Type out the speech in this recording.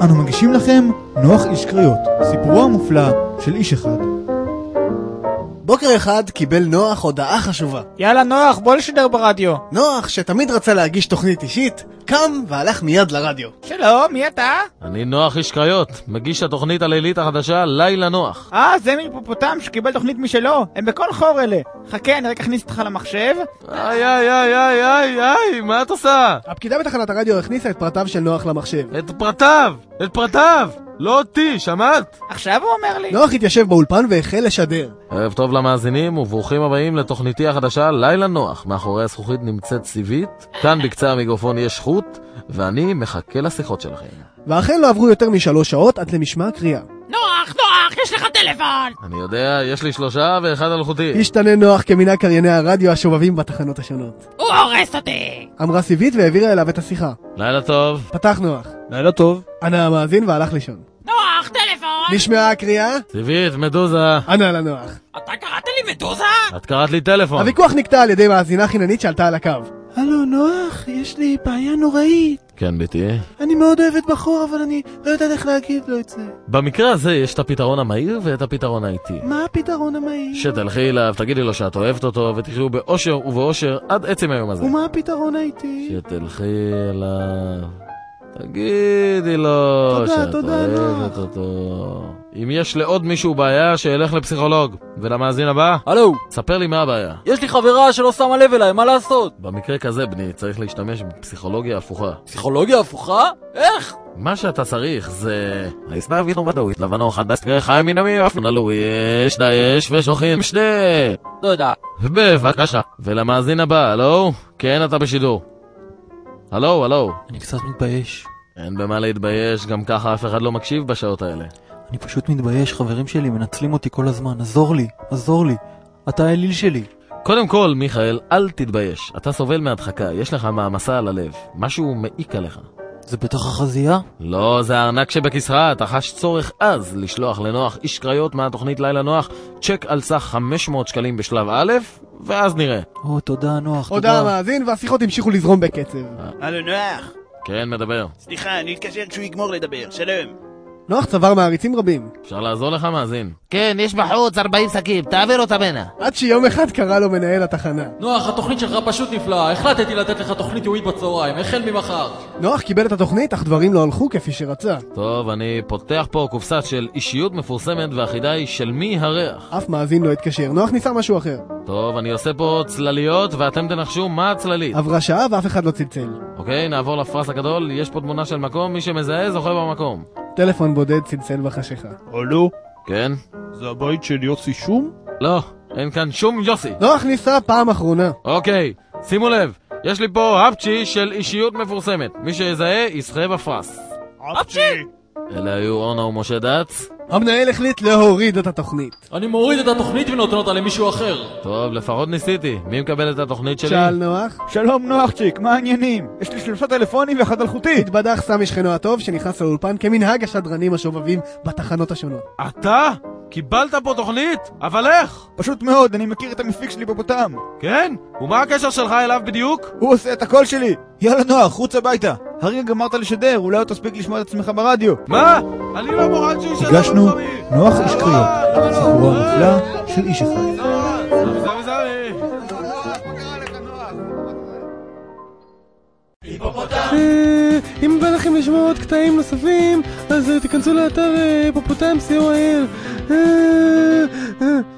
אנו מגישים לכם נוח איש קריות, סיפורו המופלא של איש אחד. בוקר אחד קיבל נוח הודעה חשובה. יאללה נוח, בוא לשדר ברדיו. נוח, שתמיד רצה להגיש תוכנית אישית, קם והלך מיד לרדיו. שלום, מי אתה? אני נוח איש קריות, מגיש התוכנית הלילית החדשה לילה נוח. אה, זה מהיפופוטם שקיבל תוכנית משלו. הם בכל חור אלה. חכה, אני רק אכניס אותך למחשב. איי איי איי איי איי איי, מה את עושה? הפקידה בתחנת הרדיו הכניסה את פרטיו של נוח למחשב. את פרטיו! את פרטיו! לא אותי, שמעת? עכשיו הוא אומר לי. נוח התיישב באולפן והחל לשדר. ערב טוב למאזינים וברוכים הבאים לתוכניתי החדשה לילה נוח. מאחורי הזכוכית נמצאת סיבית, כאן בקצה המיקרופון יש חוט, ואני מחכה לשיחות שלכם. ואכן לא עברו יותר משלוש שעות עד למשמע קריאה. נוח, נוח, יש לך טלפון! אני יודע, יש לי שלושה ואחד אלחוטי. השתנה נוח כמנהג קרייני הרדיו השובבים בתחנות השונות. הוא הורס אותי! אמרה סיבית והעבירה אליו את השיחה. לילה טוב. פתח נוח. לילה טוב. ענה המאזין והלך לישון. נוח, טלפון! נשמעה הקריאה? סיבית, מדוזה. ענה לנוח. אתה קראת לי מדוזה? את קראת לי טלפון. הוויכוח נקטע על ידי מאזינה חיננית שעלתה על הקו. הלו, נוח, יש לי בעיה נוראית. כן, ביתי. אני מאוד אוהבת בחור, אבל אני לא יודעת איך להגיד לו את זה. במקרה הזה יש את הפתרון המהיר ואת הפתרון האיטי. מה הפתרון המהיר? שתלכי אליו, תגידי לו שאת אוהבת אותו, ותחיו באושר ובאושר עד עצם היום הזה. ומה הפתרון האיטי? שתלכי אליו, תגידי לו תודה, שאת תודה, אוהבת נוח. אותו. אם יש לעוד מישהו בעיה, שילך לפסיכולוג. ולמאזין הבא, הלו, ספר לי מה הבעיה. יש לי חברה שלא שמה לב אליי, מה לעשות? במקרה כזה, בני, צריך להשתמש בפסיכולוגיה הפוכה. פסיכולוגיה הפוכה? איך? מה שאתה צריך זה... הסתבינו ודאות, לבנו חדש חי מן המי אפנלו יש דאש ושוכין שני. לא יודע. בבקשה. ולמאזין הבא, הלו? כן, אתה בשידור. הלו, הלו. אני קצת מתבייש. אין במה להתבייש, גם ככה אף אחד לא מקשיב בשעות האלה. אני פשוט מתבייש, חברים שלי מנצלים אותי כל הזמן. עזור לי, עזור לי. אתה האליל שלי. קודם כל, מיכאל, אל תתבייש. אתה סובל מהדחקה, יש לך מעמסה על הלב. משהו מעיק עליך. זה בטח החזייה? לא, זה הארנק שבכיסך, אתה חש צורך עז לשלוח לנוח איש קריות מהתוכנית לילה נוח צ'ק על סך 500 שקלים בשלב א', ואז נראה. או, תודה, נוח, הודעה תודה. המאזין והשיחות המשיכו לזרום בקצב. הלו נוח, כן, מדבר. סליחה, אני אתקשר כשהוא יגמור לדבר, שלום. נוח צבר מעריצים רבים. אפשר לעזור לך, מאזין? כן, יש בחוץ 40 שקים, תעביר אותם הנה. עד שיום אחד קרא לו מנהל התחנה. נוח, התוכנית שלך פשוט נפלאה. החלטתי לתת לך תוכנית יומית בצהריים, החל ממחר. נוח קיבל את התוכנית, אך דברים לא הלכו כפי שרצה. טוב, אני פותח פה קופסה של אישיות מפורסמת והחידה היא של מי הריח. אף מאזין לא התקשר. נוח ניסה משהו אחר. טוב, אני עושה פה צלליות ואתם תנחשו מה הצללית. עברה שעה ואף אחד לא צלצל. אוקיי, נעבור לפרס הגדול, יש פה תמונה של מקום, מי שמזהה זוכה במקום. טלפון בודד צלצל בחשיכה. הלו? כן? זה הבית של יוסי שום? לא, אין כאן שום יוסי. נוח ניסה פעם אחרונה. אוקיי, שימו לב, יש לי פה אפצ'י של אישיות מפורסמת. מי שיזהה, יזכה בפרס. אפצ'י! אלה היו אורנה ומשה דץ. המנהל החליט להוריד את התוכנית. אני מוריד את התוכנית ונותן אותה למישהו אחר. טוב, לפחות ניסיתי. מי מקבל את התוכנית שלי? שאל נוח. שלום נוחצ'יק, מה העניינים? יש לי שלושה טלפונים ואחד אלחוטי. התבדח סמי שכנו הטוב שנכנס לאולפן כמנהג השדרנים השובבים בתחנות השונות. אתה? קיבלת פה תוכנית? אבל איך? פשוט מאוד, אני מכיר את המפיק שלי בפוטם. כן? ומה הקשר שלך אליו בדיוק? הוא עושה את הקול שלי. יאללה נוח, רוץ הביתה. הרגע גמרת לשדר, אולי עוד תספיק לשמוע את עצמך ברדיו. מה? אני לא מוכן שהוא ישדר הגשנו. נוח איש קריות, סיפורו המופלא של איש אחד. אה, אם בא לכם לשמוע עוד קטעים נוספים, אז אה, תיכנסו לאתר אה, היפופוטם co.il. אה,